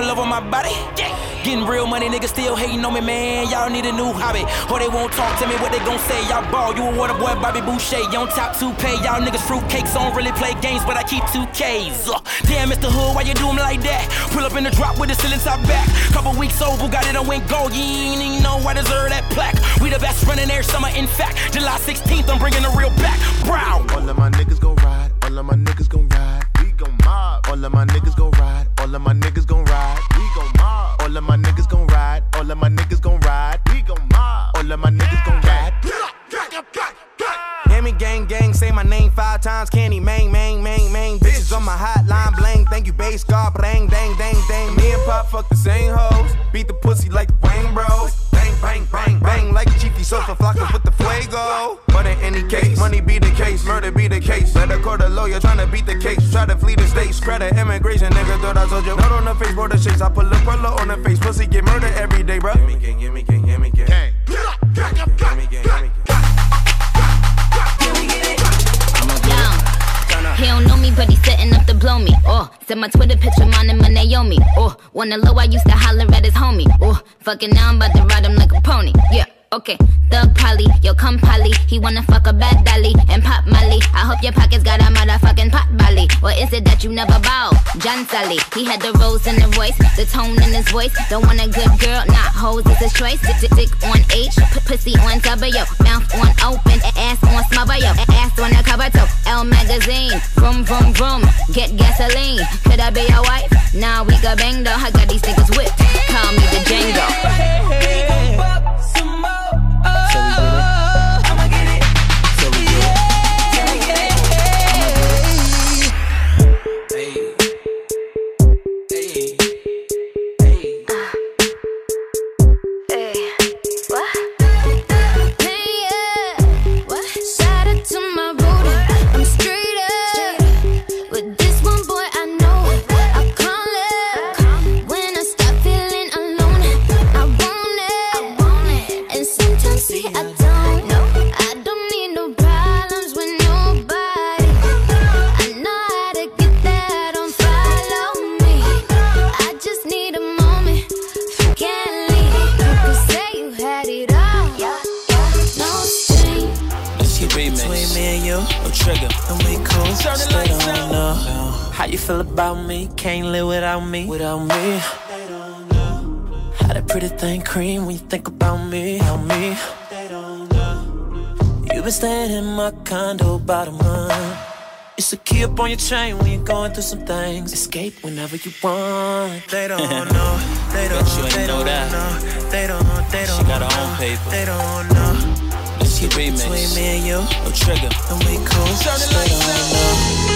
love on my body. Getting real money, niggas still hating on me, man. Y'all need a new hobby. Or they won't talk to me, what they gon' say? Y'all ball, you a water boy, Bobby Boucher. You on top two pay. Y'all niggas fruitcakes, don't really play games, but I keep two Ks. Uh, damn, Mr. Hood, why you do like that? Pull up in the drop with the ceiling top back. Couple weeks over, got it on went gold. You ain't even know I deserve that plaque. We the best running air summer, in fact. July 16th, I'm bringing the real back. Brow. All of my niggas gon' ride, all of my niggas gon' ride. We gon' mob. All of my niggas gon' gang gang, say my name five times. Candy, mang, mang, mang, mang. Bitches on my hotline, bling. Thank you, base car, bang, dang, dang, dang. Me and Pop fuck the same hoes. Beat the pussy like the Wayans Bros. Bang, bang, bang, bang. Like Chiefy Sosa Flocka with the fuego. But in any case, money be the case, murder be the case. Let a court a lawyer tryna beat the case. Try to flee the state, spread the immigration. Nigga thought I told you. Not on the face, border shakes. I put a Perla on the face. Pussy get murdered Oh, send my Twitter picture, mine and my Naomi. Oh, wanna low, I used to holler at his homie. Oh, fucking now I'm about to ride him like a pony. Yeah. Okay, Thug Polly, yo come Polly. He wanna fuck a bad dolly and pop Molly. I hope your pockets got a motherfucking pot belly. Or is it that you never bow? John Sally, he had the rose in the voice, the tone in his voice. Don't want a good girl, not hoes, it's his choice. Dick, dick, dick on H, pussy on W, mouth on open, ass on smother, yo, ass on the cover, toe. Magazine, vroom vroom vroom, get gasoline. Could I be your wife? Nah, we got bang though. I got these niggas whipped. Call me the trigger. and we cool. Turn the lights know How you feel about me? Can't live without me. Without me. They don't know. How that pretty thing cream when you think about me, about me. You been staying in my condo by the month. It's a key up on your chain when you're going through some things. Escape whenever you want. They don't know. They don't. Bet you ain't they know don't that. know. They don't. They don't. She got her know. own paper. They don't know. Your Between me and you, No trigger. and we cool. Turn the lights know.